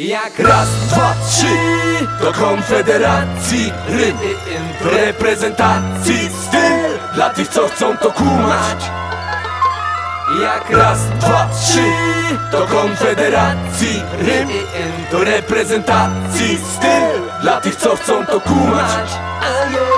Jak raz, dwa, trzy Do konfederacji rym. Reprezentacji styl Dla tych co chcą to kumać. Jak raz, dwa, trzy Do konfederacji rym. Do reprezentacji styl Dla tych co chcą to kumać.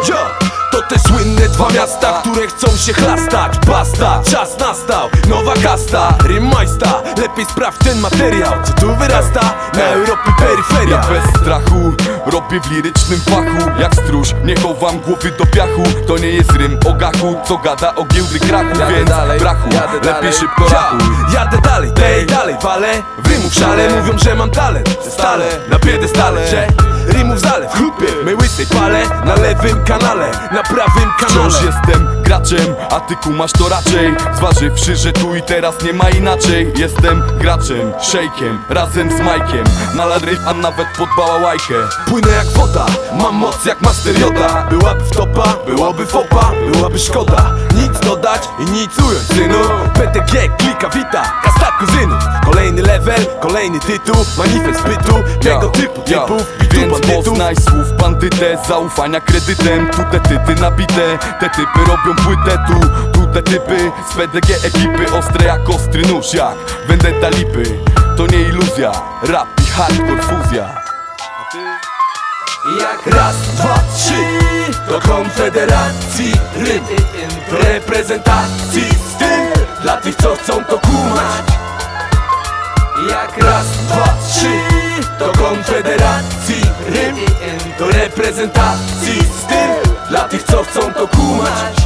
Yo! To te słynne dwa miasta, które chcą się chlastać. Basta, czas nastał, nowa kasta Rymajsta, lepiej sprawdź ten materiał Co tu wyrasta, na Europy peryferia. Ja bez strachu robię w lirycznym fachu. Jak stróż, nie chowam głowy do piachu. To nie jest rym o gachu, co gada o giełdy krachu. Jadę Więc dalej, brachu, jadę lepiej dalej. szybko Ja, rachuj Jadę dalej, tej dalej walę Rymów szale, mówią, że mam talent. Stale, na piedestale, że rymów zalew. Chlupie, my łysej pale Na lewym kanale, na prawym kanale. Wciąż jestem graczem, a ty kumasz to raczej. Zważywszy, że tu i teraz nie ma inaczej. Jestem graczem, szejkiem, razem z Majkiem. Na ladry, a nawet pod bałałajkę. Płynę jak woda, mam moc jak Master Yoda Byłaby wtopa, byłoby fopa, byłaby szkoda Nic dodać i nic ująć, synu. PTG, klika, wita, kasta kuzynów Kolejny level, kolejny tytuł, manifest bytu. Tego typu typów, bitu Więc bandytów poznaj słów bandytę Zaufania kredytem. Tu te typy nabite Te typy robią płytę. Tu, tu te typy Z PDG ekipy Ostre jak ostry nóż Jak vendetta lipy. To nie iluzja Rap i hardcore fuzja Jak raz, dwa, trzy Do konfederacji rym. Reprezentacji styl Dla tych co chcą to kumać. Jak raz, dwa, trzy Do konfederacji rym. Do reprezentacji styl Dla tych co chcą to kumać.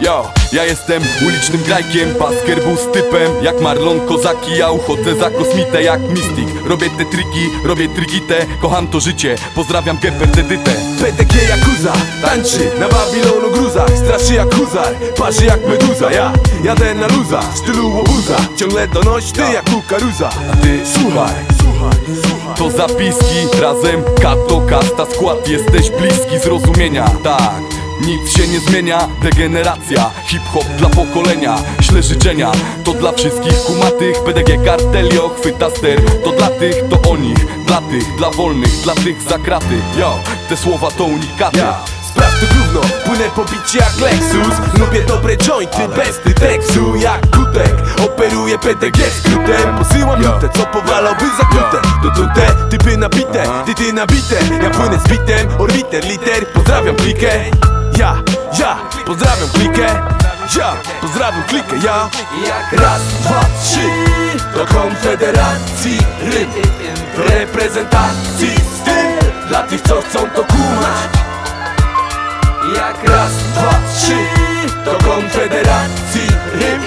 Yo, ja jestem ulicznym grajkiem Basker z typem. Jak Marlon Kozaki Ja uchodzę za kosmitę jak Mystic. Robię te triki, robię trigitę Kocham to życie, pozdrawiam Gepard Edytę PTG Yakuza Tańczy na Babilonu gruzach. Straszy jak huzar, parzy jak meduza. Ja jadę na luza, w stylu łobuza. Ciągle donoś ty jak kukaruza. A ty słuchaj. To zapiski, razem kato, kasta, skład. Jesteś bliski zrozumienia, tak nic się nie zmienia, degeneracja Hip-hop dla pokolenia, śle życzenia. To dla wszystkich kumatych, PDG kartelio Chwyta ster, to dla tych, to o nich Dla tych, dla wolnych, dla tych za kraty. Yo, te słowa to unikaty. Ja. Sprawdź to gówno, płynę po bicie jak Lexus. Lubię dobre jointy, bez tekstu. Jak kutek Operuję PTG skrótem. Posyłam lutę, co powalałby za kutę. To tute, typy nabite, ty ty nabite. Ja płynę z bitem, orbiter, liter. Pozdrawiam klikę Ja, ja, pozdrawiam klikę. Ja, pozdrawiam klikę, ja. Jak raz, dwa, trzy. Do konfederacji rym. Reprezentacji styl. Dla tych co chcą to kumać. Jak raz, dwa, trzy. Do konfederacji rym.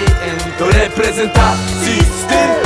Do reprezentacji styl